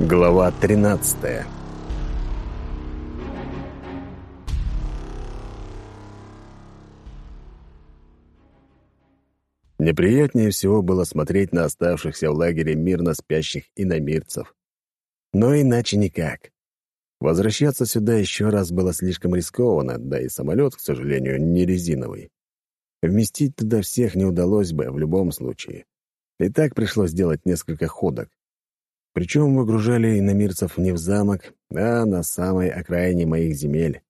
Глава 13 Неприятнее всего было смотреть на оставшихся в лагере мирно спящих иномирцев. Но иначе никак. Возвращаться сюда еще раз было слишком рискованно, да и самолет, к сожалению, не резиновый. Вместить туда всех не удалось бы в любом случае. И так пришлось сделать несколько ходок. Причем выгружали иномирцев не в замок, а на самой окраине моих земель.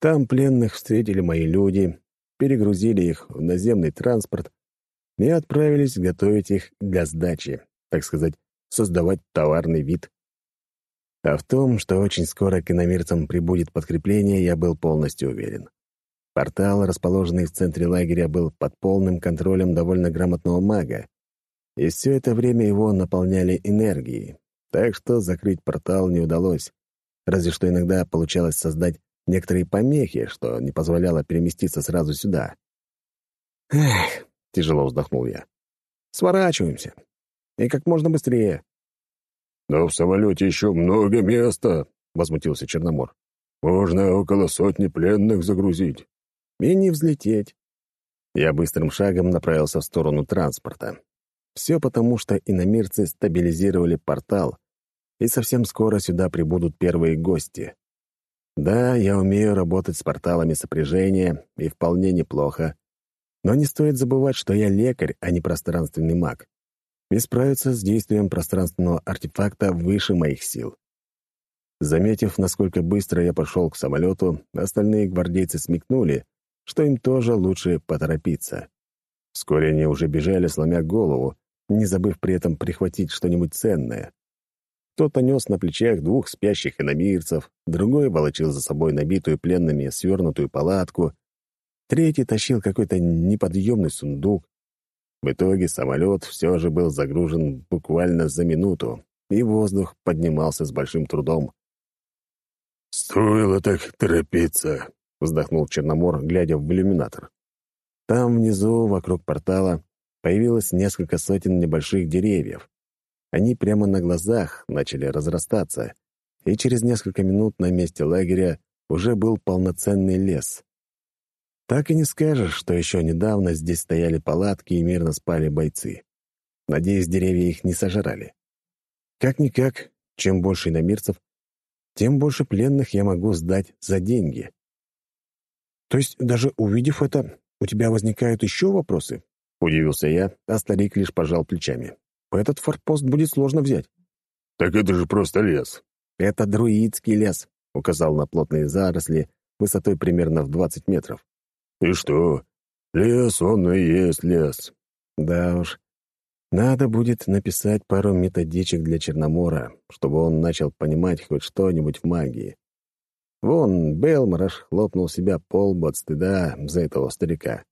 Там пленных встретили мои люди, перегрузили их в наземный транспорт и отправились готовить их для сдачи, так сказать, создавать товарный вид. А в том, что очень скоро к иномирцам прибудет подкрепление, я был полностью уверен. Портал, расположенный в центре лагеря, был под полным контролем довольно грамотного мага, и все это время его наполняли энергией, так что закрыть портал не удалось, разве что иногда получалось создать некоторые помехи, что не позволяло переместиться сразу сюда. «Эх», — тяжело вздохнул я, — «сворачиваемся. И как можно быстрее». «Но в самолете еще много места», — возмутился Черномор. «Можно около сотни пленных загрузить». «И не взлететь». Я быстрым шагом направился в сторону транспорта. Все потому, что иномирцы стабилизировали портал, и совсем скоро сюда прибудут первые гости. Да, я умею работать с порталами сопряжения, и вполне неплохо. Но не стоит забывать, что я лекарь, а не пространственный маг. И справиться с действием пространственного артефакта выше моих сил. Заметив, насколько быстро я пошел к самолету, остальные гвардейцы смекнули, что им тоже лучше поторопиться. Вскоре они уже бежали, сломя голову, не забыв при этом прихватить что-нибудь ценное. Кто-то нес на плечах двух спящих иномирцев, другой волочил за собой набитую пленными свернутую палатку, третий тащил какой-то неподъемный сундук. В итоге самолет все же был загружен буквально за минуту, и воздух поднимался с большим трудом. «Стоило так торопиться», — вздохнул Черномор, глядя в иллюминатор. Там внизу, вокруг портала, появилось несколько сотен небольших деревьев. Они прямо на глазах начали разрастаться, и через несколько минут на месте лагеря уже был полноценный лес. Так и не скажешь, что еще недавно здесь стояли палатки и мирно спали бойцы. Надеюсь, деревья их не сожрали. Как-никак, чем больше иномирцев, тем больше пленных я могу сдать за деньги. То есть, даже увидев это, у тебя возникают еще вопросы? Удивился я, а старик лишь пожал плечами. «Этот форпост будет сложно взять». «Так это же просто лес». «Это друидский лес», — указал на плотные заросли высотой примерно в 20 метров. «И что? Лес, он и есть лес». «Да уж. Надо будет написать пару методичек для Черномора, чтобы он начал понимать хоть что-нибудь в магии. Вон, Белмараш хлопнул себя по лбу от стыда за этого старика.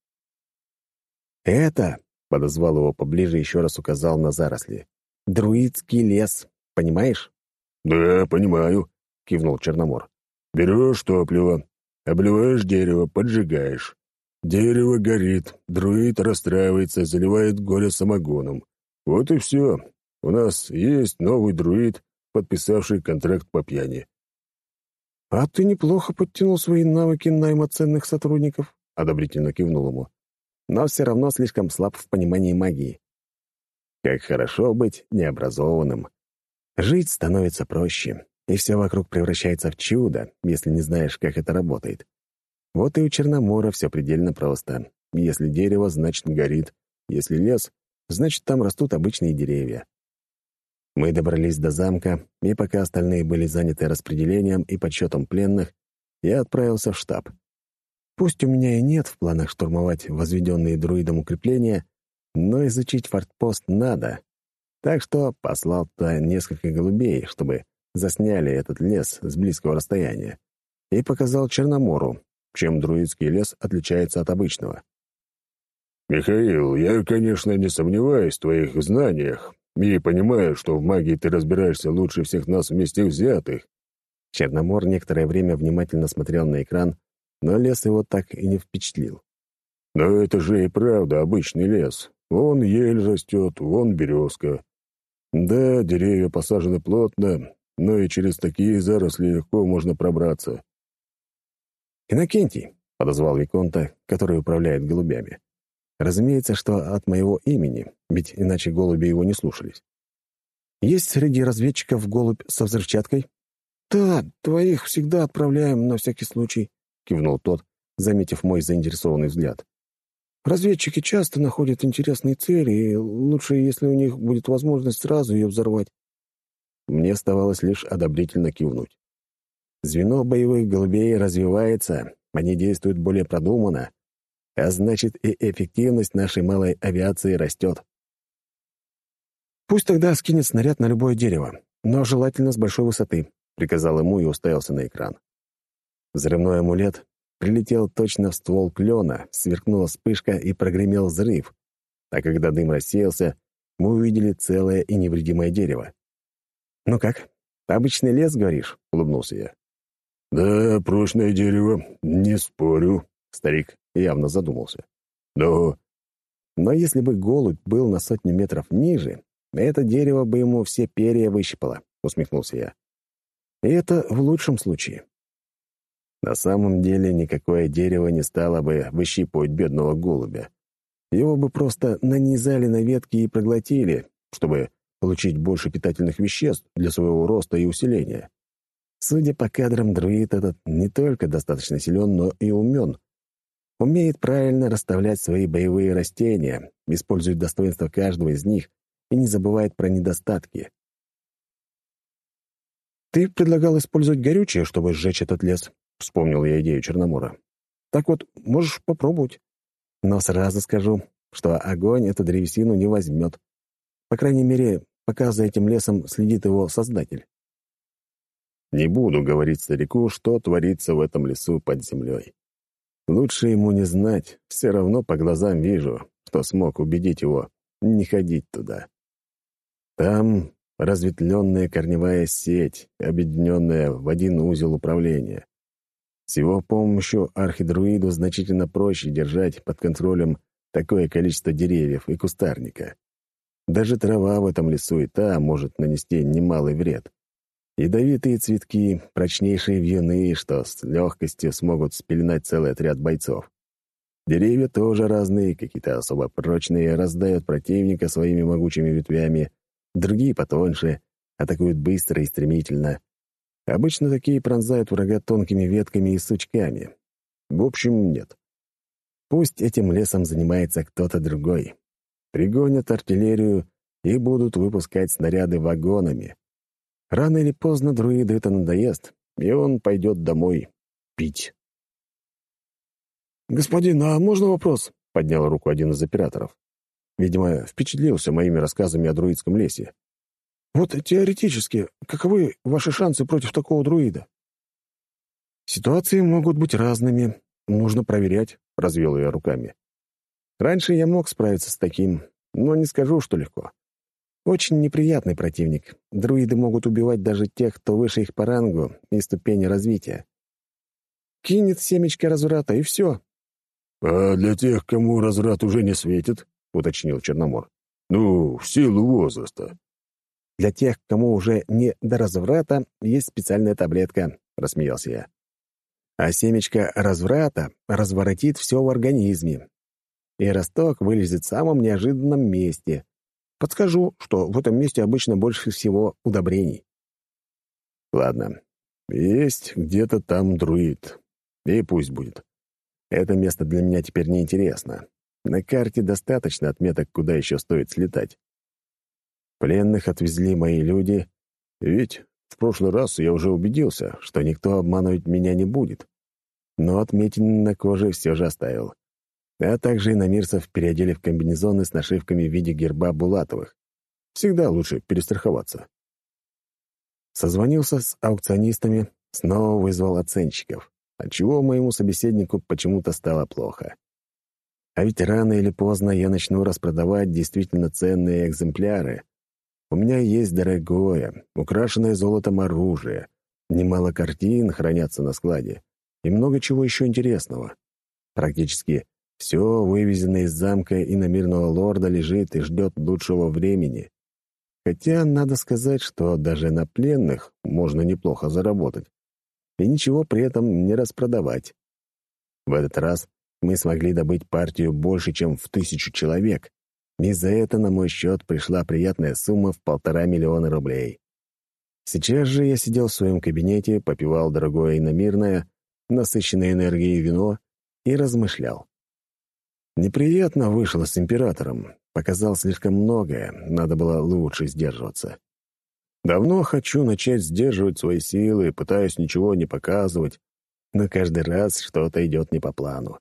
«Это», — подозвал его поближе, еще раз указал на заросли, — «друидский лес, понимаешь?» «Да, понимаю», — кивнул Черномор. «Берешь топливо, обливаешь дерево, поджигаешь. Дерево горит, друид расстраивается, заливает горе самогоном. Вот и все. У нас есть новый друид, подписавший контракт по пьяни». «А ты неплохо подтянул свои навыки найма ценных сотрудников», — одобрительно кивнул ему но все равно слишком слаб в понимании магии. Как хорошо быть необразованным. Жить становится проще, и все вокруг превращается в чудо, если не знаешь, как это работает. Вот и у Черномора все предельно просто. Если дерево, значит, горит. Если лес, значит, там растут обычные деревья. Мы добрались до замка, и пока остальные были заняты распределением и подсчетом пленных, я отправился в штаб. Пусть у меня и нет в планах штурмовать возведенные друидом укрепления, но изучить фортпост надо. Так что послал туда несколько голубей, чтобы засняли этот лес с близкого расстояния, и показал Черномору, чем друидский лес отличается от обычного. «Михаил, я, конечно, не сомневаюсь в твоих знаниях и понимаю, что в магии ты разбираешься лучше всех нас вместе взятых». Черномор некоторое время внимательно смотрел на экран, но лес его так и не впечатлил. «Но это же и правда обычный лес. Вон ель растет, вон березка. Да, деревья посажены плотно, но и через такие заросли легко можно пробраться. «Иннокентий», — подозвал Виконта, который управляет голубями. Разумеется, что от моего имени, ведь иначе голуби его не слушались. «Есть среди разведчиков голубь со взрывчаткой?» «Да, твоих всегда отправляем на всякий случай», — кивнул тот, заметив мой заинтересованный взгляд. «Разведчики часто находят интересные цели, и лучше, если у них будет возможность сразу ее взорвать». Мне оставалось лишь одобрительно кивнуть. Звено боевых голубей развивается, они действуют более продуманно, а значит и эффективность нашей малой авиации растет. «Пусть тогда скинет снаряд на любое дерево, но желательно с большой высоты», — приказал ему и уставился на экран. Взрывной амулет прилетел точно в ствол клена, сверкнула вспышка и прогремел взрыв. А когда дым рассеялся, мы увидели целое и невредимое дерево. «Ну как, обычный лес, говоришь?» — улыбнулся я. «Да, прочное дерево, не спорю», — старик явно задумался. «Но...» «Но если бы голубь был на сотню метров ниже, это дерево бы ему все перья выщипало», — усмехнулся я. «И это в лучшем случае. На самом деле никакое дерево не стало бы выщипывать бедного голубя. Его бы просто нанизали на ветки и проглотили, чтобы получить больше питательных веществ для своего роста и усиления. Судя по кадрам, друид этот не только достаточно силен, но и умен. Умеет правильно расставлять свои боевые растения, использует достоинства каждого из них и не забывает про недостатки. «Ты предлагал использовать горючее, чтобы сжечь этот лес», — вспомнил я идею Черномора. «Так вот, можешь попробовать. Но сразу скажу, что огонь эту древесину не возьмет. По крайней мере, пока за этим лесом следит его создатель. Не буду говорить старику, что творится в этом лесу под землей. Лучше ему не знать, все равно по глазам вижу, что смог убедить его не ходить туда. Там разветвленная корневая сеть, объединенная в один узел управления. С его помощью архидруиду значительно проще держать под контролем такое количество деревьев и кустарника. Даже трава в этом лесу и та может нанести немалый вред. Ядовитые цветки, прочнейшие вьюны, что с легкостью смогут спеленать целый отряд бойцов. Деревья тоже разные, какие-то особо прочные, раздают противника своими могучими ветвями, другие потоньше, атакуют быстро и стремительно. Обычно такие пронзают врага тонкими ветками и сучками. В общем, нет. Пусть этим лесом занимается кто-то другой. Пригонят артиллерию и будут выпускать снаряды вагонами. Рано или поздно друиду это надоест, и он пойдет домой пить. «Господин, а можно вопрос?» — поднял руку один из операторов. Видимо, впечатлился моими рассказами о друидском лесе. «Вот теоретически, каковы ваши шансы против такого друида?» «Ситуации могут быть разными. Нужно проверять», — развел я руками. «Раньше я мог справиться с таким, но не скажу, что легко. Очень неприятный противник. Друиды могут убивать даже тех, кто выше их по рангу и ступени развития. Кинет семечко разврата, и все. «А для тех, кому разврат уже не светит?» — уточнил Черномор. «Ну, в силу возраста». «Для тех, кому уже не до разврата, есть специальная таблетка», — рассмеялся я. «А семечко разврата разворотит все в организме, и росток вылезет в самом неожиданном месте, Подскажу, что в этом месте обычно больше всего удобрений. Ладно, есть где-то там друид. И пусть будет. Это место для меня теперь не интересно. На карте достаточно отметок, куда еще стоит слетать. Пленных отвезли мои люди, ведь в прошлый раз я уже убедился, что никто обманывать меня не будет. Но отметин на коже все же оставил а также иномирцев переодели в комбинезоны с нашивками в виде герба Булатовых. Всегда лучше перестраховаться. Созвонился с аукционистами, снова вызвал оценщиков, отчего моему собеседнику почему-то стало плохо. А ведь рано или поздно я начну распродавать действительно ценные экземпляры. У меня есть дорогое, украшенное золотом оружие, немало картин хранятся на складе и много чего еще интересного. Практически все, вывезенное из замка и на мирного лорда, лежит и ждет лучшего времени. Хотя надо сказать, что даже на пленных можно неплохо заработать. И ничего при этом не распродавать. В этот раз мы смогли добыть партию больше, чем в тысячу человек, и за это на мой счет пришла приятная сумма в полтора миллиона рублей. Сейчас же я сидел в своем кабинете, попивал дорогое иномирное, насыщенное энергией вино и размышлял. Неприятно вышло с императором. Показал слишком многое, надо было лучше сдерживаться. Давно хочу начать сдерживать свои силы, пытаюсь ничего не показывать, но каждый раз что-то идет не по плану.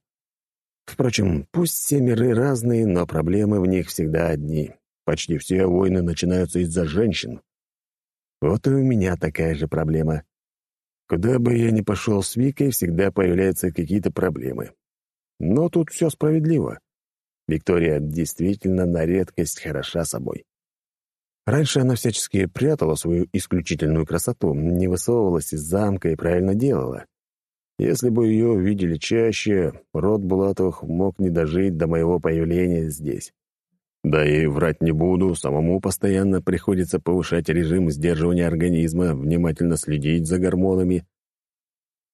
Впрочем, пусть все миры разные, но проблемы в них всегда одни. Почти все войны начинаются из-за женщин. Вот и у меня такая же проблема. Куда бы я ни пошел с Викой, всегда появляются какие-то проблемы. Но тут все справедливо. Виктория действительно на редкость хороша собой. Раньше она всячески прятала свою исключительную красоту, не высовывалась из замка и правильно делала. Если бы ее увидели чаще, род Булатовых мог не дожить до моего появления здесь. Да и врать не буду, самому постоянно приходится повышать режим сдерживания организма, внимательно следить за гормонами.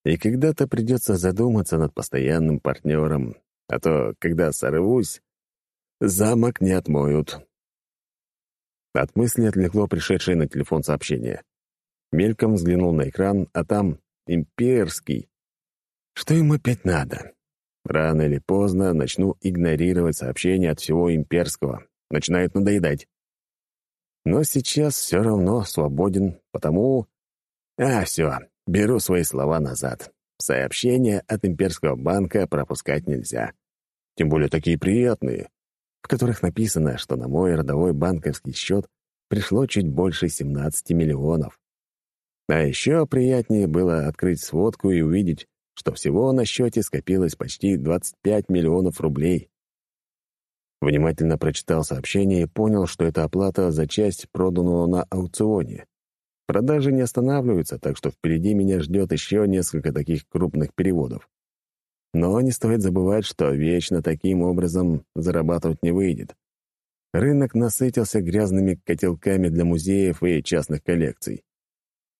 И когда-то придется задуматься над постоянным партнером, а то, когда сорвусь, замок не отмоют. От мысли отвлекло пришедшее на телефон сообщение. Мельком взглянул на экран, а там «Имперский». Что им опять надо? Рано или поздно начну игнорировать сообщения от всего имперского. Начинает надоедать. Но сейчас все равно свободен, потому... А, все, беру свои слова назад. Сообщения от имперского банка пропускать нельзя. Тем более такие приятные, в которых написано, что на мой родовой банковский счет пришло чуть больше 17 миллионов. А еще приятнее было открыть сводку и увидеть, что всего на счете скопилось почти 25 миллионов рублей. Внимательно прочитал сообщение и понял, что это оплата за часть, проданную на аукционе. Продажи не останавливаются, так что впереди меня ждет еще несколько таких крупных переводов. Но не стоит забывать, что вечно таким образом зарабатывать не выйдет. Рынок насытился грязными котелками для музеев и частных коллекций.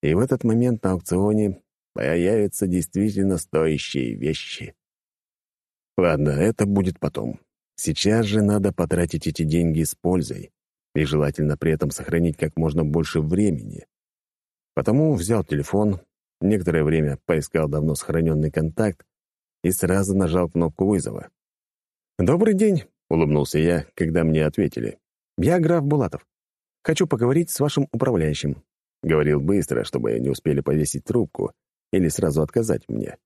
И в этот момент на аукционе появятся действительно стоящие вещи. Ладно, это будет потом. Сейчас же надо потратить эти деньги с пользой и желательно при этом сохранить как можно больше времени. Потому взял телефон, некоторое время поискал давно сохраненный контакт и сразу нажал кнопку вызова. «Добрый день», — улыбнулся я, когда мне ответили. «Я граф Булатов. Хочу поговорить с вашим управляющим». Говорил быстро, чтобы не успели повесить трубку, или сразу отказать мне.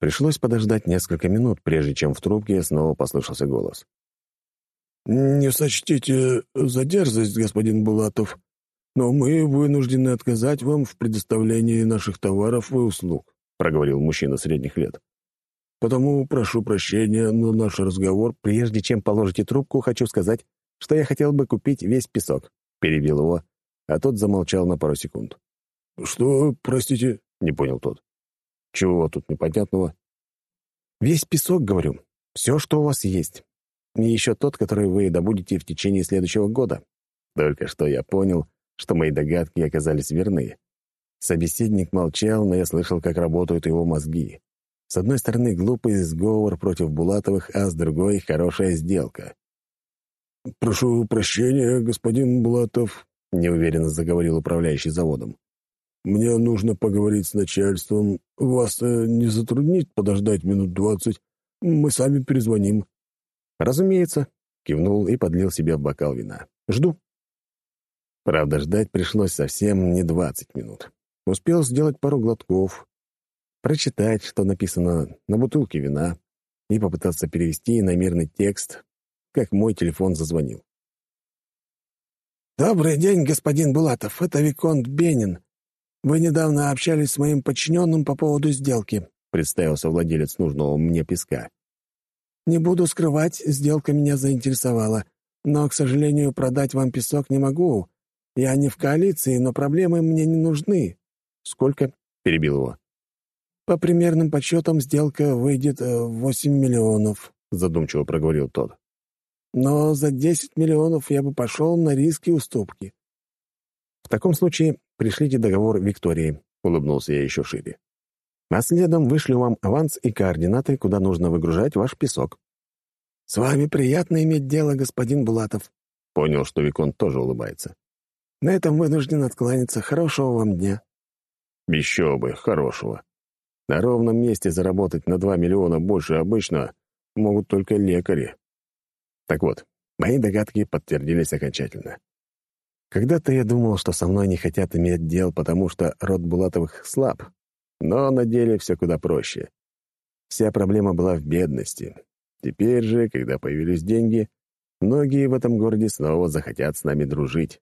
Пришлось подождать несколько минут, прежде чем в трубке снова послышался голос. «Не сочтите за дерзость, господин Булатов, но мы вынуждены отказать вам в предоставлении наших товаров и услуг», проговорил мужчина средних лет. «Потому прошу прощения, но наш разговор...» «Прежде чем положите трубку, хочу сказать, что я хотел бы купить весь песок», перебил его, а тот замолчал на пару секунд. «Что, простите?» Не понял тот. Чего тут непонятного? Весь песок, говорю. Все, что у вас есть. И еще тот, который вы добудете в течение следующего года. Только что я понял, что мои догадки оказались верны. Собеседник молчал, но я слышал, как работают его мозги. С одной стороны, глупый сговор против Булатовых, а с другой — хорошая сделка. «Прошу прощения, господин Булатов», — неуверенно заговорил управляющий заводом. Мне нужно поговорить с начальством. Вас э, не затруднит подождать минут двадцать? Мы сами перезвоним». «Разумеется», — кивнул и подлил себе в бокал вина. «Жду». Правда, ждать пришлось совсем не двадцать минут. Успел сделать пару глотков, прочитать, что написано на бутылке вина, и попытаться перевести на мирный текст, как мой телефон зазвонил. «Добрый день, господин Булатов. Это Виконт Бенин. «Вы недавно общались с моим подчиненным по поводу сделки», — представился владелец нужного мне песка. «Не буду скрывать, сделка меня заинтересовала, но, к сожалению, продать вам песок не могу. Я не в коалиции, но проблемы мне не нужны». «Сколько?» — перебил его. «По примерным подсчетам сделка выйдет э, в восемь миллионов», — задумчиво проговорил тот. «Но за десять миллионов я бы пошел на риски уступки. В таком случае пришлите договор Виктории, улыбнулся я еще шире. А следом вышлю вам аванс и координаты, куда нужно выгружать ваш песок. «С вами приятно иметь дело, господин Булатов». Понял, что Викон тоже улыбается. «На этом вынужден откланяться. Хорошего вам дня». Еще бы, хорошего. На ровном месте заработать на 2 миллиона больше обычно могут только лекари. Так вот, мои догадки подтвердились окончательно. Когда-то я думал, что со мной не хотят иметь дел, потому что род Булатовых слаб. Но на деле все куда проще. Вся проблема была в бедности. Теперь же, когда появились деньги, многие в этом городе снова захотят с нами дружить.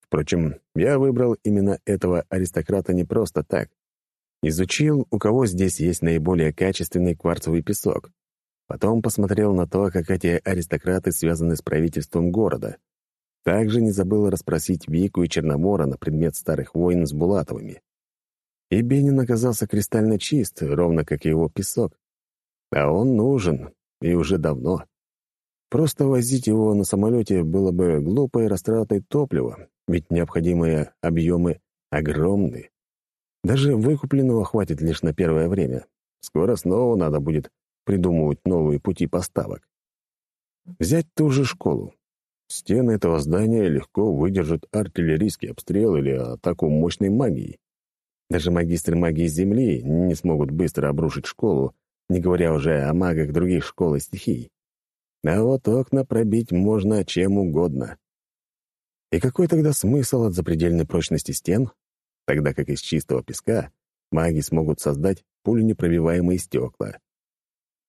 Впрочем, я выбрал именно этого аристократа не просто так. Изучил, у кого здесь есть наиболее качественный кварцевый песок. Потом посмотрел на то, как эти аристократы связаны с правительством города. Также не забыл расспросить Вику и Черномора на предмет старых войн с Булатовыми. И Бенин оказался кристально чист, ровно как и его песок. А он нужен, и уже давно. Просто возить его на самолете было бы глупой растратой топлива, ведь необходимые объемы огромны. Даже выкупленного хватит лишь на первое время. Скоро снова надо будет придумывать новые пути поставок. Взять ту же школу. Стены этого здания легко выдержат артиллерийский обстрел или атаку мощной магии. Даже магистры магии Земли не смогут быстро обрушить школу, не говоря уже о магах других школ и стихий. А вот окна пробить можно чем угодно. И какой тогда смысл от запредельной прочности стен? Тогда как из чистого песка маги смогут создать пуленепробиваемые стекла.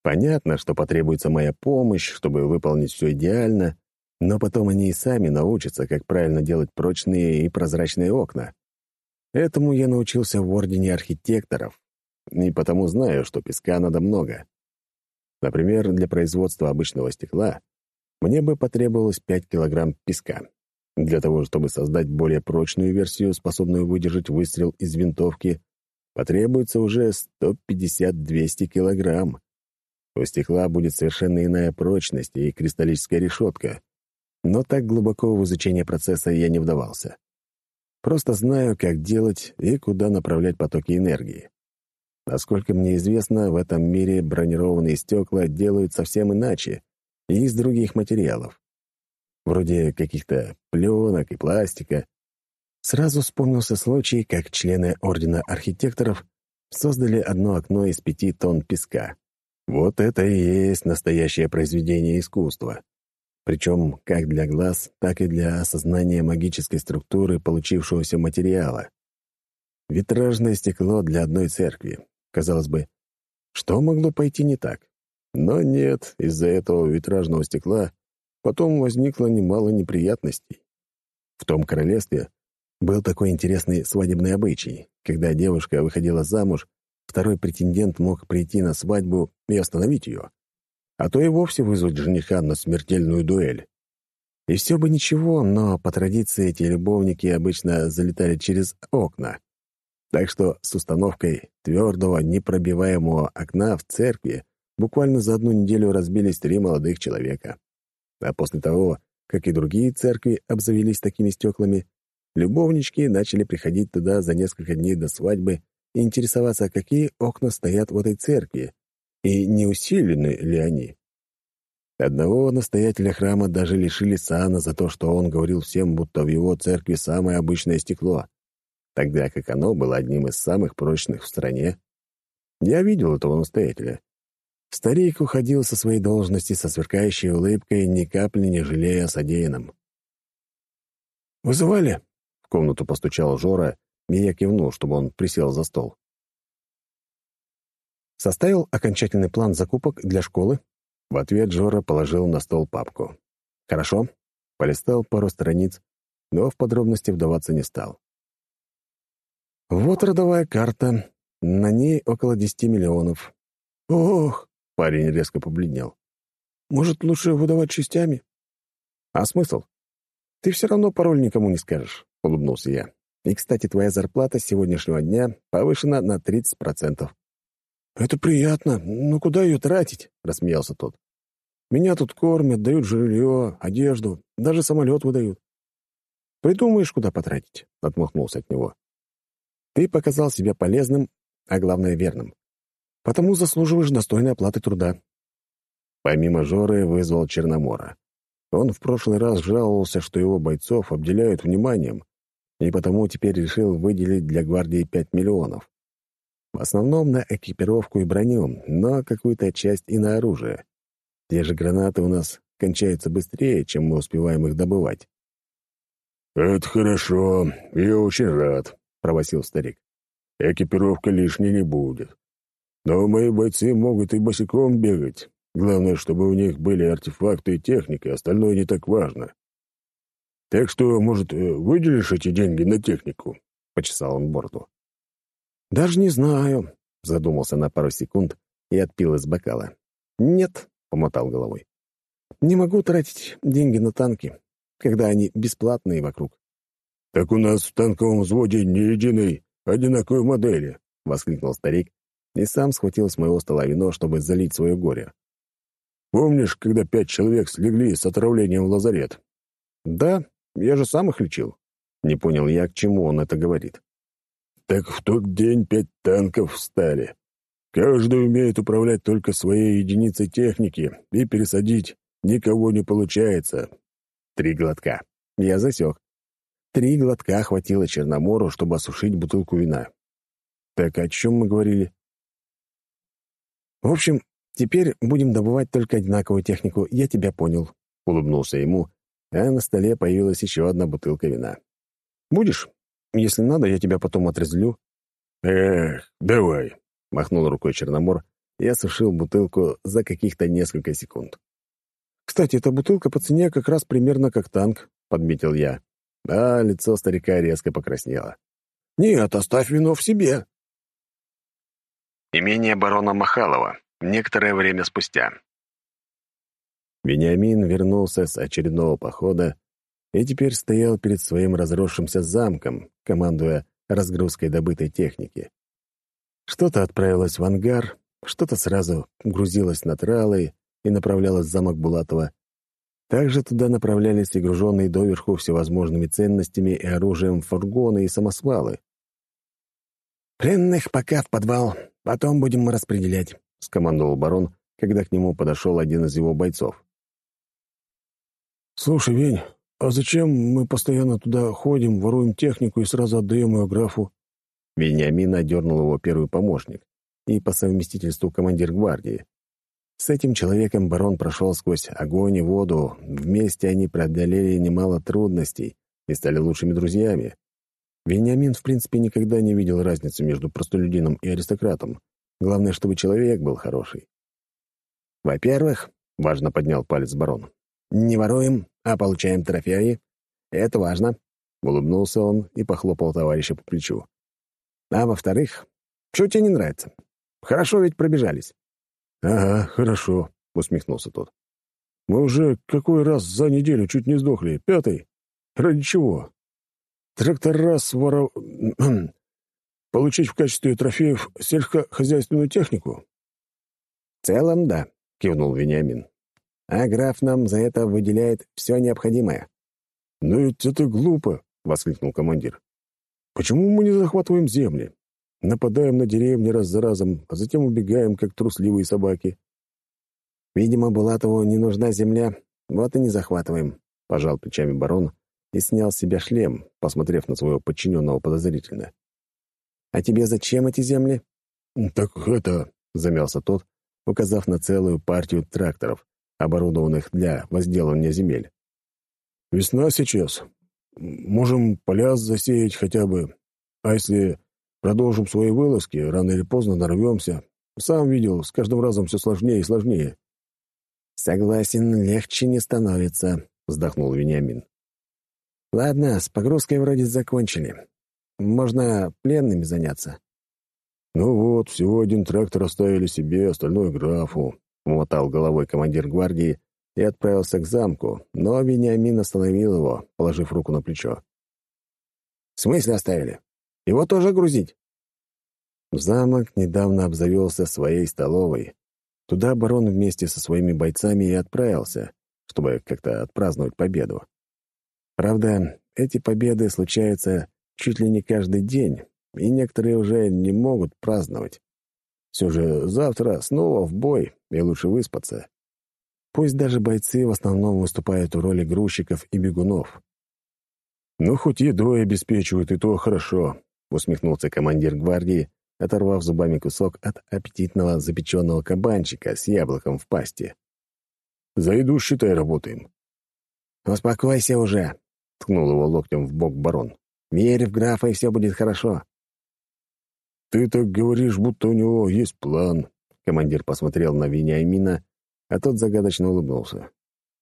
Понятно, что потребуется моя помощь, чтобы выполнить все идеально, но потом они и сами научатся, как правильно делать прочные и прозрачные окна. Этому я научился в Ордене архитекторов, и потому знаю, что песка надо много. Например, для производства обычного стекла мне бы потребовалось 5 килограмм песка. Для того, чтобы создать более прочную версию, способную выдержать выстрел из винтовки, потребуется уже 150-200 килограмм. У стекла будет совершенно иная прочность и кристаллическая решетка. Но так глубоко в изучение процесса я не вдавался. Просто знаю, как делать и куда направлять потоки энергии. Насколько мне известно, в этом мире бронированные стекла делают совсем иначе и из других материалов вроде каких-то пленок и пластика. Сразу вспомнился случай, как члены Ордена архитекторов создали одно окно из пяти тонн песка. Вот это и есть настоящее произведение искусства. Причем как для глаз, так и для осознания магической структуры получившегося материала. Витражное стекло для одной церкви. Казалось бы, что могло пойти не так? Но нет, из-за этого витражного стекла Потом возникло немало неприятностей. В том королевстве был такой интересный свадебный обычай. Когда девушка выходила замуж, второй претендент мог прийти на свадьбу и остановить ее, а то и вовсе вызвать жениха на смертельную дуэль. И все бы ничего, но по традиции эти любовники обычно залетали через окна. Так что с установкой твердого, непробиваемого окна в церкви буквально за одну неделю разбились три молодых человека. А после того, как и другие церкви обзавелись такими стеклами, любовнички начали приходить туда за несколько дней до свадьбы и интересоваться, какие окна стоят в этой церкви и не усилены ли они. Одного настоятеля храма даже лишили сана за то, что он говорил всем, будто в его церкви самое обычное стекло, тогда как оно было одним из самых прочных в стране. Я видел этого настоятеля. Старик уходил со своей должности со сверкающей улыбкой, ни капли не жалея о содеянном. «Вызывали?» — в комнату постучал Жора, и я кивнул, чтобы он присел за стол. Составил окончательный план закупок для школы. В ответ Жора положил на стол папку. «Хорошо». Полистал пару страниц, но в подробности вдаваться не стал. Вот родовая карта. На ней около десяти миллионов. Ох, Парень резко побледнел. «Может, лучше выдавать частями?» «А смысл? Ты все равно пароль никому не скажешь», — улыбнулся я. «И, кстати, твоя зарплата с сегодняшнего дня повышена на 30%. «Это приятно, но куда ее тратить?» — рассмеялся тот. «Меня тут кормят, дают жилье, одежду, даже самолет выдают». Придумаешь, куда потратить», — отмахнулся от него. «Ты показал себя полезным, а главное — верным. Потому заслуживаешь достойной оплаты труда». Помимо Жоры вызвал Черномора. Он в прошлый раз жаловался, что его бойцов обделяют вниманием, и потому теперь решил выделить для гвардии 5 миллионов. В основном на экипировку и броню, но какую-то часть и на оружие. Те же гранаты у нас кончаются быстрее, чем мы успеваем их добывать. «Это хорошо, я очень рад», — провосил старик. «Экипировка лишней не будет. Но мои бойцы могут и босиком бегать. Главное, чтобы у них были артефакты и техника, остальное не так важно. Так что, может, э, выделишь эти деньги на технику?» — почесал он бороду. «Даже не знаю», — задумался на пару секунд и отпил из бокала. «Нет», — помотал головой. «Не могу тратить деньги на танки, когда они бесплатные вокруг». «Так у нас в танковом взводе не единой, одинаковой модели», — воскликнул старик и сам схватил с моего стола вино, чтобы залить свое горе. «Помнишь, когда пять человек слегли с отравлением в лазарет?» «Да, я же сам их лечил». Не понял я, к чему он это говорит. Так в тот день пять танков встали. Каждый умеет управлять только своей единицей техники, и пересадить никого не получается. Три глотка. Я засек. Три глотка хватило Черномору, чтобы осушить бутылку вина. Так о чем мы говорили? В общем, теперь будем добывать только одинаковую технику, я тебя понял. Улыбнулся ему, а на столе появилась еще одна бутылка вина. Будешь? Если надо, я тебя потом отрезвлю». «Эх, давай», — махнул рукой Черномор и осушил бутылку за каких-то несколько секунд. «Кстати, эта бутылка по цене как раз примерно как танк», — подметил я. А лицо старика резко покраснело. «Нет, оставь вино в себе». Имение барона Махалова. Некоторое время спустя. Вениамин вернулся с очередного похода и теперь стоял перед своим разросшимся замком, командуя разгрузкой добытой техники. Что-то отправилось в ангар, что-то сразу грузилось на тралы и направлялось в замок Булатова. Также туда направлялись и груженные доверху всевозможными ценностями и оружием фургоны и самосвалы. «Пленных пока в подвал, потом будем распределять», — скомандовал барон, когда к нему подошел один из его бойцов. «Слушай, Вень, «А зачем мы постоянно туда ходим, воруем технику и сразу отдаем ее графу?» Вениамин одернул его первый помощник и по совместительству командир гвардии. С этим человеком барон прошел сквозь огонь и воду, вместе они преодолели немало трудностей и стали лучшими друзьями. Вениамин, в принципе, никогда не видел разницы между простолюдином и аристократом. Главное, чтобы человек был хороший. «Во-первых», — важно поднял палец барон, — «не воруем, а получаем трофеи. Это важно», — улыбнулся он и похлопал товарища по плечу. «А во-вторых, что тебе не нравится? Хорошо ведь пробежались». «Ага, хорошо», — усмехнулся тот. «Мы уже какой раз за неделю чуть не сдохли? Пятый? Ради чего? Трактора своров... Получить в качестве трофеев сельскохозяйственную технику?» «В целом, да», — кивнул Вениамин а граф нам за это выделяет все необходимое». «Но ведь это глупо!» — воскликнул командир. «Почему мы не захватываем земли? Нападаем на деревни раз за разом, а затем убегаем, как трусливые собаки». «Видимо, Булатову не нужна земля, вот и не захватываем», — пожал плечами барон и снял с себя шлем, посмотрев на своего подчиненного подозрительно. «А тебе зачем эти земли?» «Так это...» — замялся тот, указав на целую партию тракторов, оборудованных для возделывания земель. «Весна сейчас. Можем поля засеять хотя бы. А если продолжим свои вылазки, рано или поздно нарвемся. Сам видел, с каждым разом все сложнее и сложнее». «Согласен, легче не становится», — вздохнул Вениамин. «Ладно, с погрузкой вроде закончили. Можно пленными заняться». «Ну вот, всего один трактор оставили себе, остальное — графу. — умотал головой командир гвардии и отправился к замку, но Вениамин остановил его, положив руку на плечо. «В смысле оставили? Его тоже грузить?» Замок недавно обзавелся своей столовой. Туда барон вместе со своими бойцами и отправился, чтобы как-то отпраздновать победу. Правда, эти победы случаются чуть ли не каждый день, и некоторые уже не могут праздновать. Все же завтра снова в бой, и лучше выспаться. Пусть даже бойцы в основном выступают в роли грузчиков и бегунов. «Ну, хоть едой обеспечивают, и то хорошо», — усмехнулся командир гвардии, оторвав зубами кусок от аппетитного запеченного кабанчика с яблоком в пасти. «За еду, считай, работаем». «Успокойся уже», — ткнул его локтем в бок барон. «Верь в графа, и все будет хорошо». «Ты так говоришь, будто у него есть план», — командир посмотрел на Вениамина, а тот загадочно улыбнулся.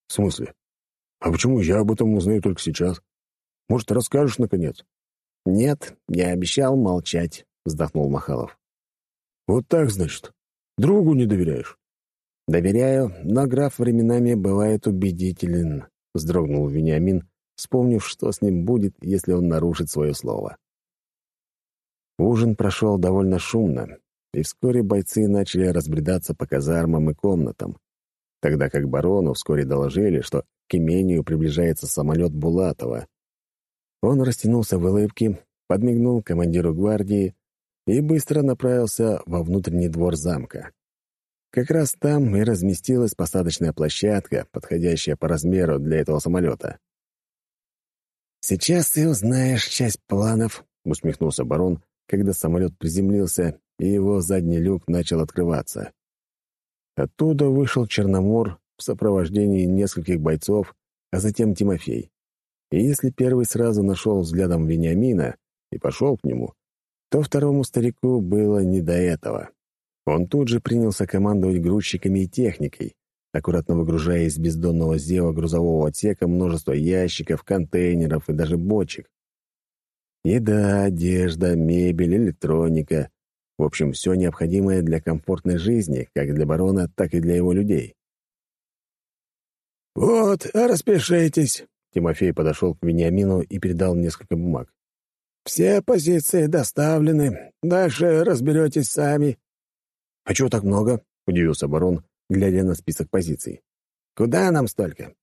«В смысле? А почему я об этом узнаю только сейчас? Может, расскажешь, наконец?» «Нет, я обещал молчать», — вздохнул Махалов. «Вот так, значит? Другу не доверяешь?» «Доверяю, но граф временами бывает убедителен», — вздрогнул Вениамин, вспомнив, что с ним будет, если он нарушит свое слово. Ужин прошел довольно шумно, и вскоре бойцы начали разбредаться по казармам и комнатам, тогда как барону вскоре доложили, что к имению приближается самолет Булатова. Он растянулся в улыбке, подмигнул командиру гвардии и быстро направился во внутренний двор замка. Как раз там и разместилась посадочная площадка, подходящая по размеру для этого самолета. «Сейчас ты узнаешь часть планов», — усмехнулся барон, когда самолет приземлился, и его задний люк начал открываться. Оттуда вышел Черномор в сопровождении нескольких бойцов, а затем Тимофей. И если первый сразу нашел взглядом Вениамина и пошел к нему, то второму старику было не до этого. Он тут же принялся командовать грузчиками и техникой, аккуратно выгружая из бездонного зева грузового отсека множество ящиков, контейнеров и даже бочек. Еда, одежда, мебель, электроника — в общем, все необходимое для комфортной жизни, как для барона, так и для его людей. «Вот, распишитесь», — Тимофей подошел к Вениамину и передал несколько бумаг. «Все позиции доставлены. Дальше разберетесь сами». «А чего так много?» — удивился барон, глядя на список позиций. «Куда нам столько?»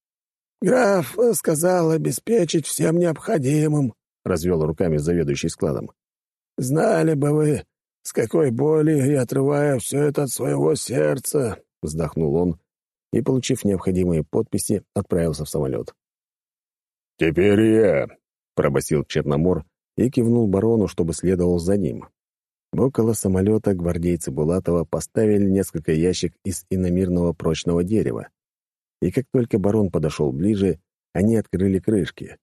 «Граф сказал обеспечить всем необходимым», — развел руками заведующий складом. «Знали бы вы, с какой болью я отрываю все это от своего сердца!» — вздохнул он и, получив необходимые подписи, отправился в самолет. «Теперь я!» — пробасил Черномор и кивнул барону, чтобы следовал за ним. Около самолета гвардейцы Булатова поставили несколько ящик из иномирного прочного дерева. И как только барон подошел ближе, они открыли крышки.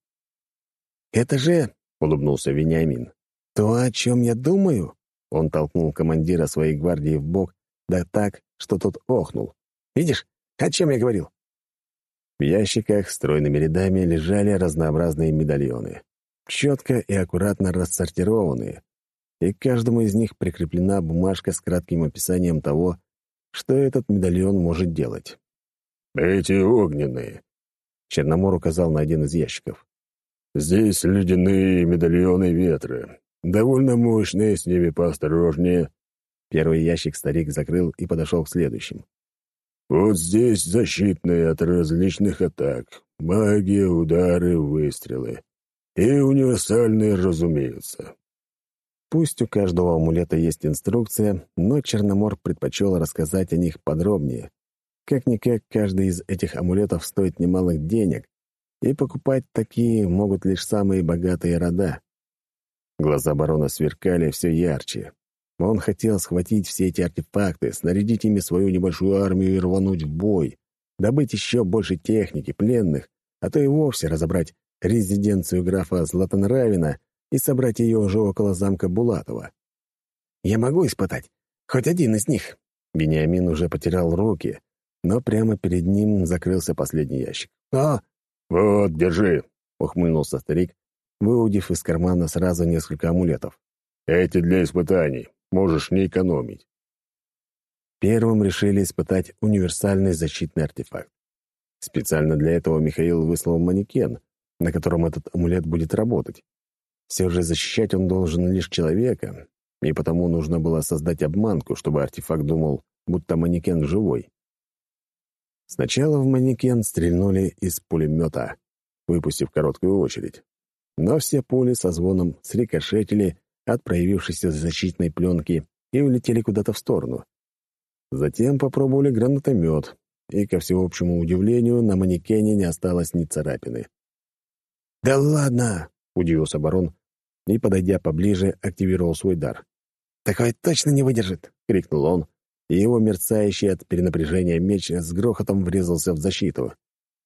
«Это же...» — улыбнулся Вениамин. «То, о чем я думаю?» Он толкнул командира своей гвардии в бок, да так, что тот охнул. «Видишь, о чем я говорил?» В ящиках стройными рядами лежали разнообразные медальоны, четко и аккуратно рассортированные, и к каждому из них прикреплена бумажка с кратким описанием того, что этот медальон может делать. «Эти огненные», — Черномор указал на один из ящиков. «Здесь ледяные медальоны ветра. Довольно мощные, с ними поосторожнее. Первый ящик старик закрыл и подошел к следующим. Вот здесь защитные от различных атак. Магия, удары, выстрелы. И универсальные, разумеется. Пусть у каждого амулета есть инструкция, но Черномор предпочел рассказать о них подробнее. Как-никак, каждый из этих амулетов стоит немалых денег, и покупать такие могут лишь самые богатые рода. Глаза барона сверкали все ярче. Он хотел схватить все эти артефакты, снарядить ими свою небольшую армию и рвануть в бой, добыть еще больше техники, пленных, а то и вовсе разобрать резиденцию графа Златонравина и собрать ее уже около замка Булатова. «Я могу испытать хоть один из них?» Бениамин уже потерял руки, но прямо перед ним закрылся последний ящик. «А!» «Вот, держи!» — ухмыльнулся старик выудив из кармана сразу несколько амулетов. «Эти для испытаний. Можешь не экономить». Первым решили испытать универсальный защитный артефакт. Специально для этого Михаил выслал манекен, на котором этот амулет будет работать. Все же защищать он должен лишь человека, и потому нужно было создать обманку, чтобы артефакт думал, будто манекен живой. Сначала в манекен стрельнули из пулемета, выпустив короткую очередь. но все пули со звоном срикошетили от проявившейся защитной пленки и улетели куда-то в сторону. Затем попробовали гранатомет, и, ко всеобщему удивлению, на манекене не осталось ни царапины. «Да ладно!» — удивился барон и, подойдя поближе, активировал свой дар. «Такое точно не выдержит!» — крикнул он, и его мерцающий от перенапряжения меч с грохотом врезался в защиту.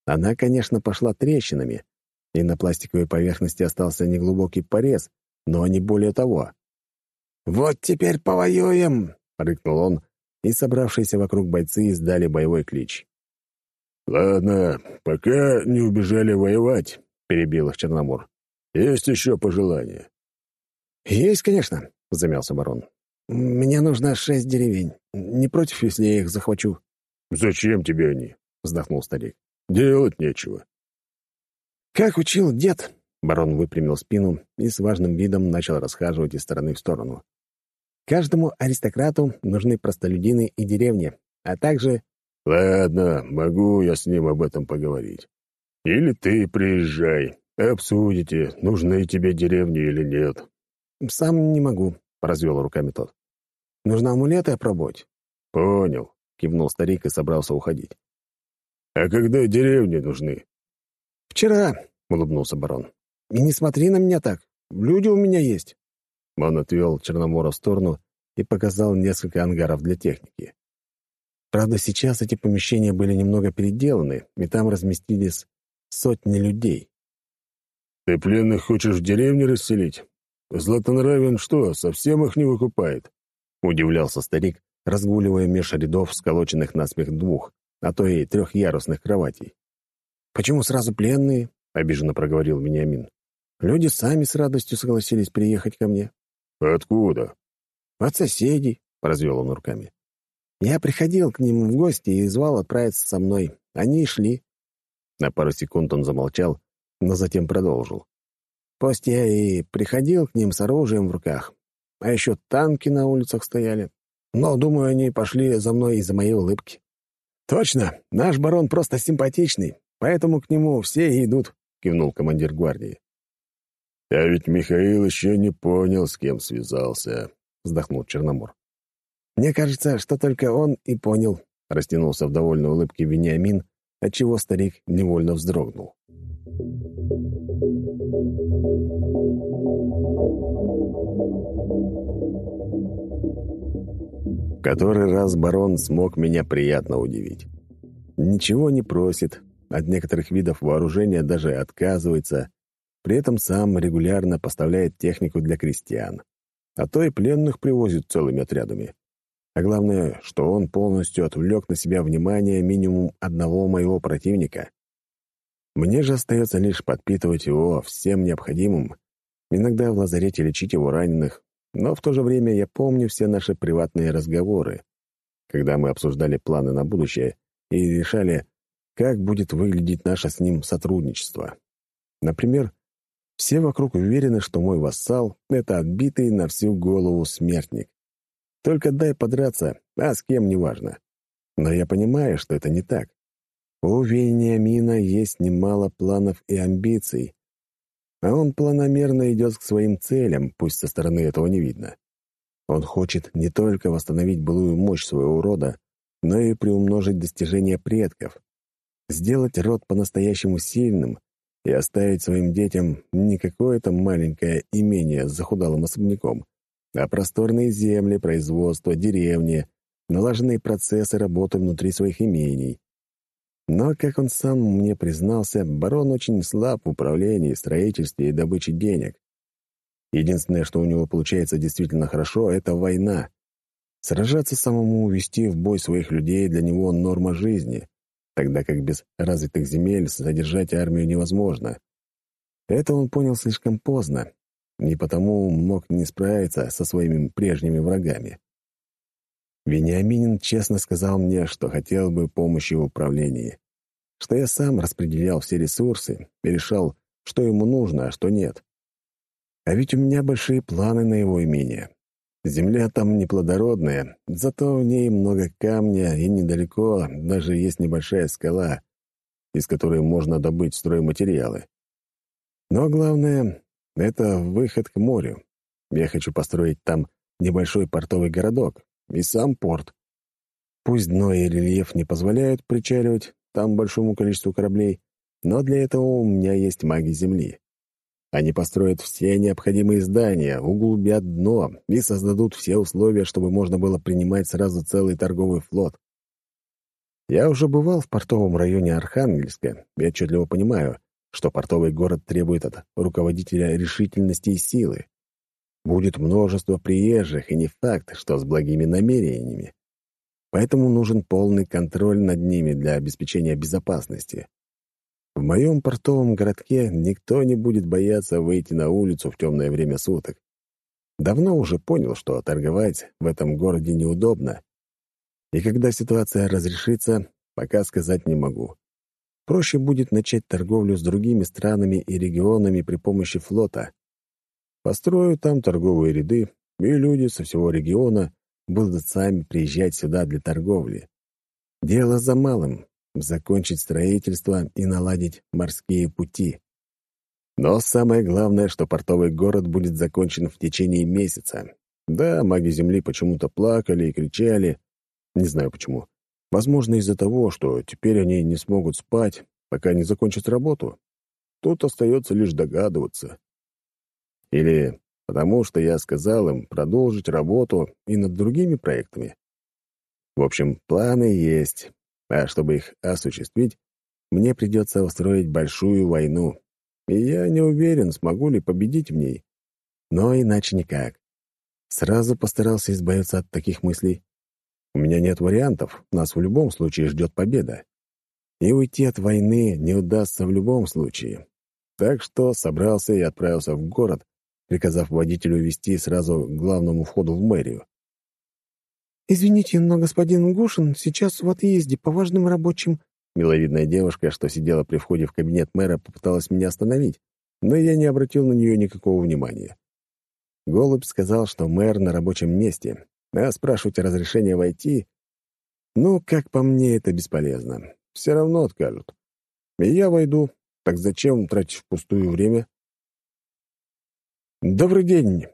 Она, конечно, пошла трещинами, и на пластиковой поверхности остался неглубокий порез, но не более того. «Вот теперь повоюем!» — рыкнул он, и собравшиеся вокруг бойцы издали боевой клич. «Ладно, пока не убежали воевать», — перебил их Черномор. «Есть еще пожелания?» «Есть, конечно», — замялся барон. «Мне нужно шесть деревень. Не против, если я их захвачу?» «Зачем тебе они?» — вздохнул старик. «Делать нечего». «Как учил дед», — барон выпрямил спину и с важным видом начал расхаживать из стороны в сторону. «Каждому аристократу нужны простолюдины и деревни, а также...» «Ладно, могу я с ним об этом поговорить. Или ты приезжай, обсудите, нужны тебе деревни или нет». «Сам не могу», — развел руками тот. «Нужно амулеты опробовать». «Понял», — кивнул старик и собрался уходить. «А когда деревни нужны?» «Вчера», — улыбнулся барон. «И не смотри на меня так. Люди у меня есть». Он отвел Черномора в сторону и показал несколько ангаров для техники. Правда, сейчас эти помещения были немного переделаны, и там разместились сотни людей. «Ты пленных хочешь в деревне расселить? Златонравен что, совсем их не выкупает?» — удивлялся старик, разгуливая меж рядов сколоченных наспех двух, а то и трехъярусных кроватей. «Почему сразу пленные?» — обиженно проговорил Вениамин. «Люди сами с радостью согласились приехать ко мне». «Откуда?» «От соседей», — развел он руками. «Я приходил к ним в гости и звал отправиться со мной. Они и шли». На пару секунд он замолчал, но затем продолжил. «Пусть я и приходил к ним с оружием в руках, а еще танки на улицах стояли, но, думаю, они пошли за мной из-за моей улыбки». «Точно, наш барон просто симпатичный, поэтому к нему все и идут», — кивнул командир гвардии. «А ведь Михаил еще не понял, с кем связался», — вздохнул Черномор. «Мне кажется, что только он и понял», — растянулся в довольной улыбке Вениамин, отчего старик невольно вздрогнул. В который раз барон смог меня приятно удивить. Ничего не просит, от некоторых видов вооружения даже отказывается, при этом сам регулярно поставляет технику для крестьян. А то и пленных привозит целыми отрядами. А главное, что он полностью отвлек на себя внимание минимум одного моего противника. Мне же остается лишь подпитывать его всем необходимым, иногда в лазарете лечить его раненых, но в то же время я помню все наши приватные разговоры, когда мы обсуждали планы на будущее и решали, как будет выглядеть наше с ним сотрудничество. Например, все вокруг уверены, что мой вассал — это отбитый на всю голову смертник. Только дай подраться, а с кем — неважно. Но я понимаю, что это не так. У Вениамина есть немало планов и амбиций, а он планомерно идет к своим целям, пусть со стороны этого не видно. Он хочет не только восстановить былую мощь своего рода, но и приумножить достижения предков, сделать род по-настоящему сильным и оставить своим детям не какое-то маленькое имение с захудалым особняком, а просторные земли, производство, деревни, налаженные процессы работы внутри своих имений. Но, как он сам мне признался, барон очень слаб в управлении, строительстве и добыче денег. Единственное, что у него получается действительно хорошо, — это война. Сражаться самому, вести в бой своих людей для него норма жизни тогда как без развитых земель содержать армию невозможно. Это он понял слишком поздно, и потому мог не справиться со своими прежними врагами. Вениаминин честно сказал мне, что хотел бы помощи в управлении, что я сам распределял все ресурсы и решал, что ему нужно, а что нет. А ведь у меня большие планы на его имение. Земля там неплодородная, зато в ней много камня, и недалеко даже есть небольшая скала, из которой можно добыть стройматериалы. Но главное — это выход к морю. Я хочу построить там небольшой портовый городок и сам порт. Пусть дно и рельеф не позволяют причаливать там большому количеству кораблей, но для этого у меня есть маги Земли. Они построят все необходимые здания, углубят дно и создадут все условия, чтобы можно было принимать сразу целый торговый флот. Я уже бывал в портовом районе Архангельска и отчетливо понимаю, что портовый город требует от руководителя решительности и силы. Будет множество приезжих, и не факт, что с благими намерениями. Поэтому нужен полный контроль над ними для обеспечения безопасности. В моем портовом городке никто не будет бояться выйти на улицу в темное время суток. Давно уже понял, что торговать в этом городе неудобно. И когда ситуация разрешится, пока сказать не могу. Проще будет начать торговлю с другими странами и регионами при помощи флота. Построю там торговые ряды, и люди со всего региона будут сами приезжать сюда для торговли. Дело за малым закончить строительство и наладить морские пути. Но самое главное, что портовый город будет закончен в течение месяца. Да, маги Земли почему-то плакали и кричали. Не знаю почему. Возможно, из-за того, что теперь они не смогут спать, пока не закончат работу. Тут остается лишь догадываться. Или потому что я сказал им продолжить работу и над другими проектами. В общем, планы есть, а чтобы их осуществить, мне придется устроить большую войну. И я не уверен, смогу ли победить в ней. Но иначе никак. Сразу постарался избавиться от таких мыслей. У меня нет вариантов, нас в любом случае ждет победа. И уйти от войны не удастся в любом случае. Так что собрался и отправился в город, приказав водителю вести сразу к главному входу в мэрию. «Извините, но господин Гушин сейчас в отъезде по важным рабочим...» Миловидная девушка, что сидела при входе в кабинет мэра, попыталась меня остановить, но я не обратил на нее никакого внимания. Голубь сказал, что мэр на рабочем месте, а спрашивать разрешение войти... Ну, как по мне, это бесполезно. Все равно откажут. И я войду, так зачем тратить впустую время? «Добрый день.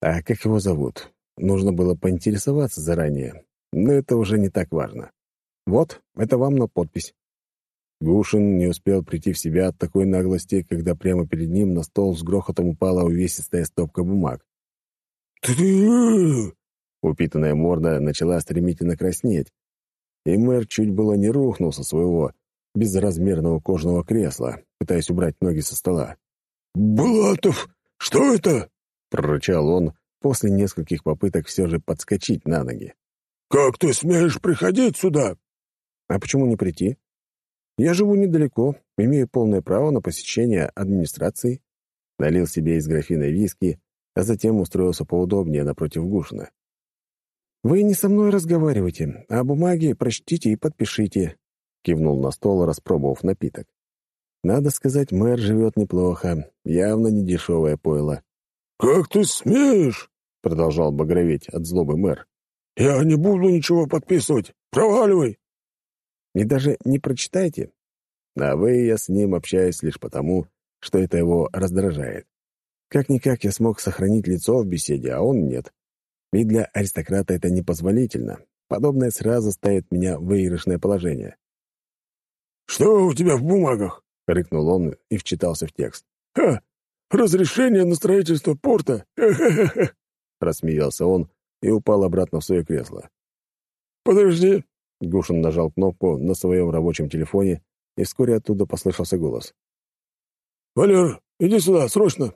А как его зовут? Нужно было поинтересоваться заранее, но это уже не так важно. Вот, это вам на подпись. Гушин не успел прийти в себя от такой наглости, когда прямо перед ним на стол с грохотом упала увесистая стопка бумаг. «Ты...» Упитанная морда начала стремительно краснеть, и мэр чуть было не рухнул со своего безразмерного кожаного кресла, пытаясь убрать ноги со стола. «Булатов, что это?» — прорычал он, после нескольких попыток все же подскочить на ноги. «Как ты смеешь приходить сюда?» «А почему не прийти? Я живу недалеко, имею полное право на посещение администрации». Налил себе из графина виски, а затем устроился поудобнее напротив Гушина. «Вы не со мной разговаривайте, а бумаги прочтите и подпишите», — кивнул на стол, распробовав напиток. «Надо сказать, мэр живет неплохо, явно не дешевое пойло. «Как ты смеешь?» — продолжал багроветь от злобы мэр. «Я не буду ничего подписывать. Проваливай!» «И даже не прочитайте. А вы я с ним общаюсь лишь потому, что это его раздражает. Как-никак я смог сохранить лицо в беседе, а он нет. И для аристократа это непозволительно. Подобное сразу ставит меня в выигрышное положение». «Что у тебя в бумагах?» — рыкнул он и вчитался в текст. «Ха! Разрешение на строительство порта? Рассмеялся он и упал обратно в свое кресло. Подожди. Гушин нажал кнопку на своем рабочем телефоне, и вскоре оттуда послышался голос. «Валер, иди сюда, срочно!»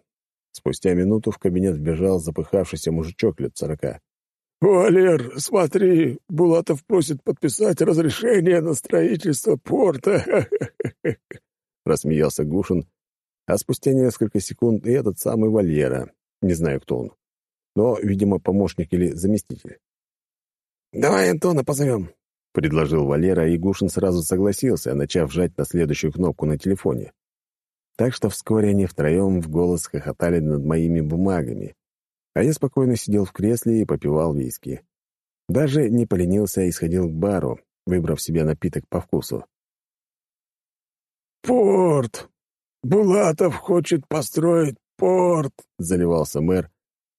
Спустя минуту в кабинет вбежал запыхавшийся мужичок лет сорока. «Валер, смотри, Булатов просит подписать разрешение на строительство порта!» Рассмеялся Гушин а спустя несколько секунд и этот самый Валера. Не знаю, кто он. Но, видимо, помощник или заместитель. «Давай Антона позовем», — предложил Валера, и Гушин сразу согласился, начав жать на следующую кнопку на телефоне. Так что вскоре они втроем в голос хохотали над моими бумагами, а я спокойно сидел в кресле и попивал виски. Даже не поленился и сходил к бару, выбрав себе напиток по вкусу. «Порт!» Булатов хочет построить порт!» — заливался мэр,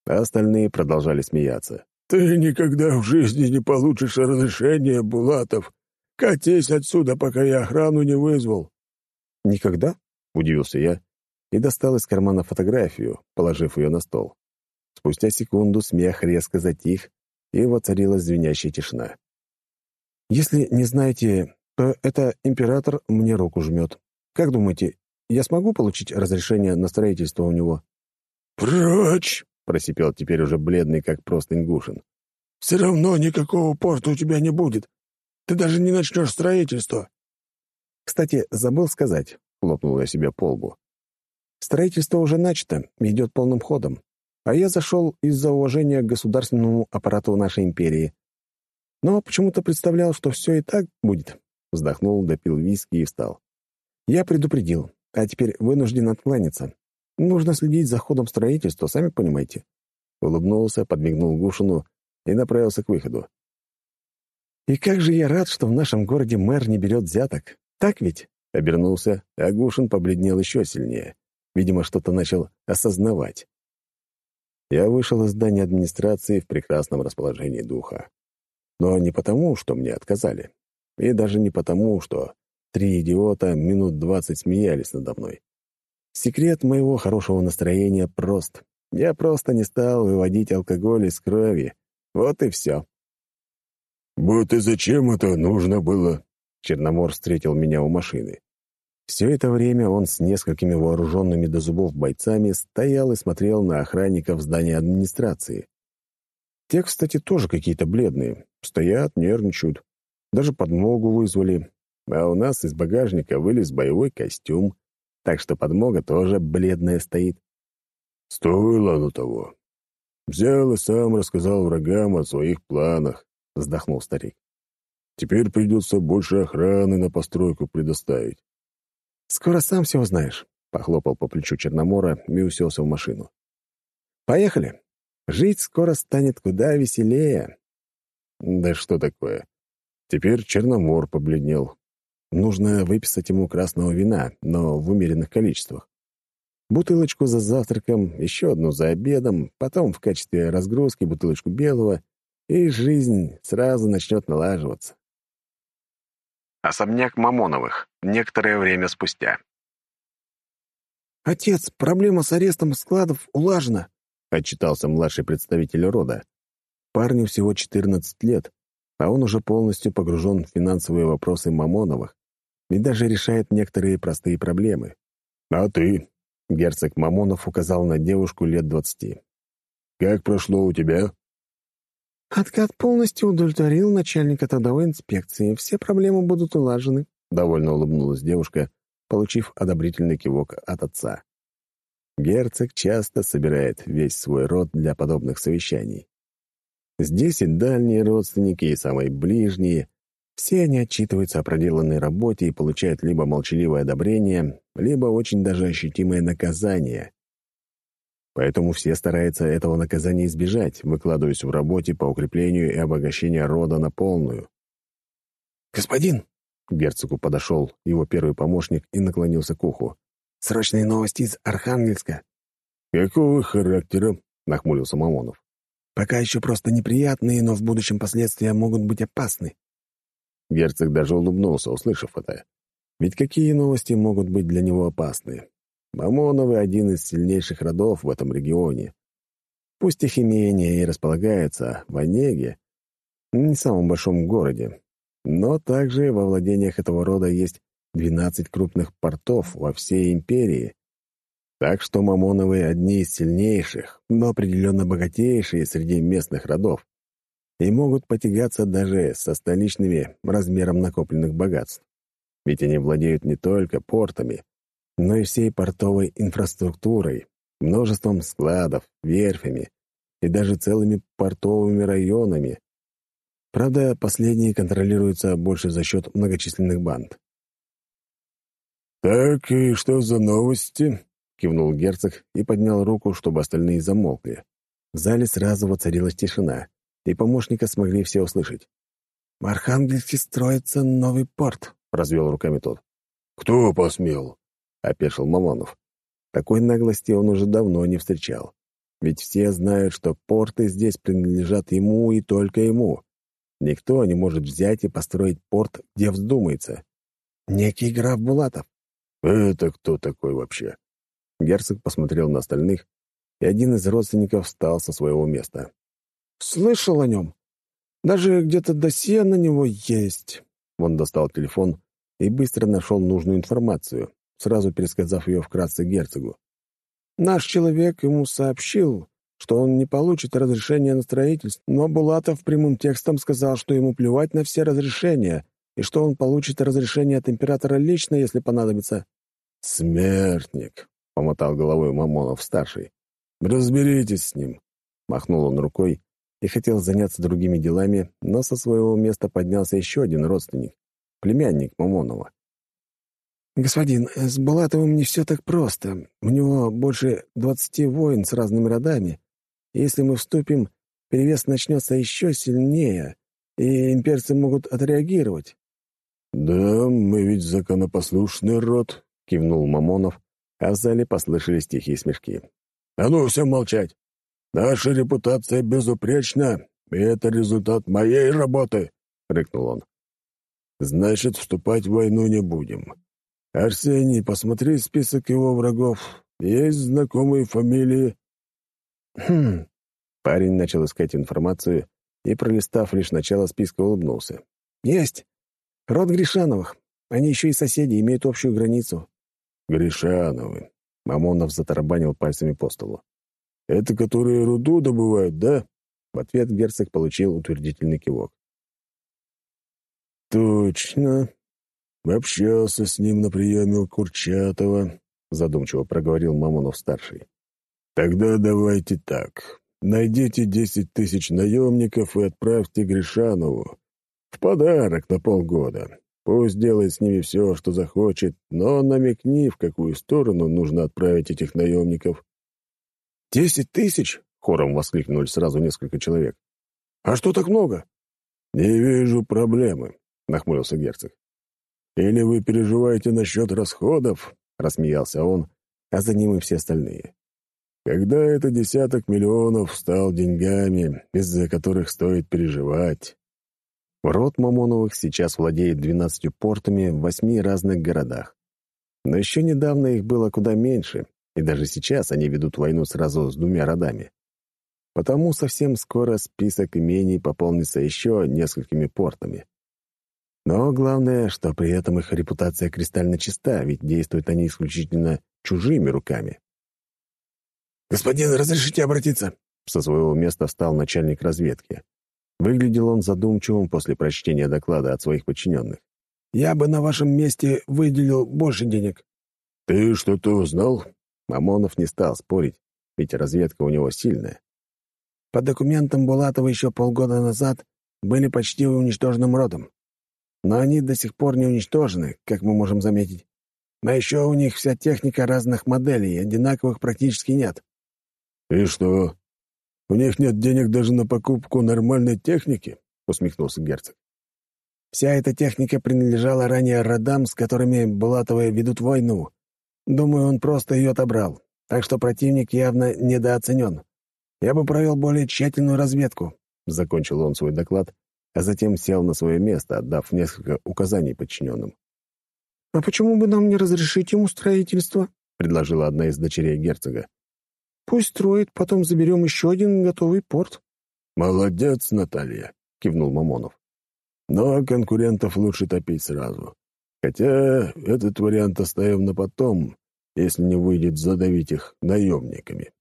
а остальные продолжали смеяться. «Ты никогда в жизни не получишь разрешения, Булатов. Катись отсюда, пока я охрану не вызвал». «Никогда?» — удивился я и достал из кармана фотографию, положив ее на стол. Спустя секунду смех резко затих, и воцарилась звенящая тишина. «Если не знаете, то это император мне руку жмет. Как думаете, я смогу получить разрешение на строительство у него?» «Прочь!» — просипел теперь уже бледный, как простынь Гушин. «Все равно никакого порта у тебя не будет. Ты даже не начнешь строительство». «Кстати, забыл сказать», — хлопнул я себе по лбу. «Строительство уже начато, идет полным ходом. А я зашел из-за уважения к государственному аппарату нашей империи. Но почему-то представлял, что все и так будет». Вздохнул, допил виски и встал. «Я предупредил, а теперь вынужден откланяться. Нужно следить за ходом строительства, сами понимаете». Улыбнулся, подмигнул Гушину и направился к выходу. «И как же я рад, что в нашем городе мэр не берет взяток. Так ведь?» — обернулся, а Гушин побледнел еще сильнее. Видимо, что-то начал осознавать. Я вышел из здания администрации в прекрасном расположении духа. Но не потому, что мне отказали. И даже не потому, что три идиота минут двадцать смеялись надо мной. Секрет моего хорошего настроения прост. Я просто не стал выводить алкоголь из крови. Вот и все. «Вот и зачем это нужно было?» Черномор встретил меня у машины. Все это время он с несколькими вооруженными до зубов бойцами стоял и смотрел на охранников здания администрации. Те, кстати, тоже какие-то бледные. Стоят, нервничают. Даже подмогу вызвали. А у нас из багажника вылез боевой костюм так что подмога тоже бледная стоит. «Стоило оно того. Взял и сам рассказал врагам о своих планах», — вздохнул старик. «Теперь придется больше охраны на постройку предоставить». «Скоро сам все узнаешь», — похлопал по плечу Черномора и уселся в машину. «Поехали. Жить скоро станет куда веселее». Да что такое? Теперь Черномор побледнел, Нужно выписать ему красного вина, но в умеренных количествах. Бутылочку за завтраком, еще одну за обедом, потом в качестве разгрузки бутылочку белого, и жизнь сразу начнет налаживаться. Особняк Мамоновых. Некоторое время спустя. «Отец, проблема с арестом складов улажена», — отчитался младший представитель рода. Парню всего 14 лет, а он уже полностью погружен в финансовые вопросы Мамоновых и даже решает некоторые простые проблемы. «А ты?» — герцог Мамонов указал на девушку лет двадцати. «Как прошло у тебя?» «Откат полностью удовлетворил начальника трудовой инспекции. Все проблемы будут улажены», — довольно улыбнулась девушка, получив одобрительный кивок от отца. Герцог часто собирает весь свой род для подобных совещаний. Здесь и дальние родственники, и самые ближние, все они отчитываются о проделанной работе и получают либо молчаливое одобрение, либо очень даже ощутимое наказание. Поэтому все стараются этого наказания избежать, выкладываясь в работе по укреплению и обогащению рода на полную. «Господин!» — к герцогу подошел его первый помощник и наклонился к уху. «Срочные новости из Архангельска». «Какого характера?» — нахмурился Мамонов. «Пока еще просто неприятные, но в будущем последствия могут быть опасны. Герцог даже улыбнулся, услышав это. Ведь какие новости могут быть для него опасны? Мамоновы — один из сильнейших родов в этом регионе. Пусть их имение и располагается в Онеге, не самом большом городе, но также во владениях этого рода есть 12 крупных портов во всей империи. Так что Мамоновы — одни из сильнейших, но определенно богатейшие среди местных родов и могут потягаться даже со столичными размером накопленных богатств. Ведь они владеют не только портами, но и всей портовой инфраструктурой, множеством складов, верфями и даже целыми портовыми районами. Правда, последние контролируются больше за счет многочисленных банд. «Так, и что за новости?» — кивнул герцог и поднял руку, чтобы остальные замолкли. В зале сразу воцарилась тишина и помощника смогли все услышать. «В Архангельске строится новый порт», — развел руками тот. «Кто посмел?» опешил Мамонов. Такой наглости он уже давно не встречал. Ведь все знают, что порты здесь принадлежат ему и только ему. Никто не может взять и построить порт, где вздумается. Некий граф Булатов. «Это кто такой вообще?» Герцог посмотрел на остальных, и один из родственников встал со своего места. «Слышал о нем. Даже где-то досье на него есть». Он достал телефон и быстро нашел нужную информацию, сразу пересказав ее вкратце герцогу. «Наш человек ему сообщил, что он не получит разрешения на строительство, но Булатов прямым текстом сказал, что ему плевать на все разрешения, и что он получит разрешение от императора лично, если понадобится». «Смертник», — помотал головой Мамонов-старший. «Разберитесь с ним», — махнул он рукой и хотел заняться другими делами, но со своего места поднялся еще один родственник, племянник Мамонова. «Господин, с Булатовым не все так просто. У него больше двадцати воин с разными родами. Если мы вступим, перевес начнется еще сильнее, и имперцы могут отреагировать». «Да, мы ведь законопослушный род», — кивнул Мамонов, а в зале послышались тихие смешки. «А ну, всем молчать! Наша репутация безупречна, и это результат моей работы!» — рыкнул он. «Значит, вступать в войну не будем. Арсений, посмотри список его врагов. Есть знакомые фамилии?» «Хм...» Парень начал искать информацию и, пролистав лишь начало списка, улыбнулся. «Есть. Род Гришановых. Они еще и соседи, имеют общую границу». «Гришановы». Мамонов затарабанил пальцами по столу. «Это которые руду добывают, да?» В ответ герцог получил утвердительный кивок. «Точно. Общался с ним на приеме у Курчатова», — задумчиво проговорил Мамонов-старший. «Тогда давайте так. Найдите десять тысяч наемников и отправьте Гришанову. В подарок на полгода. Пусть делает с ними все, что захочет, но намекни, в какую сторону нужно отправить этих наемников». «Десять тысяч?» — хором воскликнули сразу несколько человек. «А что так много?» «Не вижу проблемы», — нахмурился герцог. «Или вы переживаете насчет расходов?» — рассмеялся он, а за ним и все остальные. «Когда это десяток миллионов стал деньгами, из-за которых стоит переживать?» Род Мамоновых сейчас владеет двенадцатью портами в восьми разных городах. Но еще недавно их было куда меньше, и даже сейчас они ведут войну сразу с двумя родами. Потому совсем скоро список имений пополнится еще несколькими портами. Но главное, что при этом их репутация кристально чиста, ведь действуют они исключительно чужими руками. «Господин, разрешите обратиться?» Со своего места встал начальник разведки. Выглядел он задумчивым после прочтения доклада от своих подчиненных. «Я бы на вашем месте выделил больше денег». «Ты что-то узнал?» Мамонов не стал спорить, ведь разведка у него сильная. По документам Булатова еще полгода назад были почти уничтоженным родом. Но они до сих пор не уничтожены, как мы можем заметить. А еще у них вся техника разных моделей, одинаковых практически нет. «И что, у них нет денег даже на покупку нормальной техники?» — усмехнулся герцог. «Вся эта техника принадлежала ранее родам, с которыми Булатовы ведут войну. Думаю, он просто ее отобрал, так что противник явно недооценен. Я бы провел более тщательную разведку», — закончил он свой доклад, а затем сел на свое место, отдав несколько указаний подчиненным. «А почему бы нам не разрешить ему строительство?» — предложила одна из дочерей герцога. Пусть строит, потом заберем еще один готовый порт». «Молодец, Наталья», — кивнул Мамонов. «Но конкурентов лучше топить сразу. Хотя этот вариант оставим на потом, если не выйдет задавить их наемниками».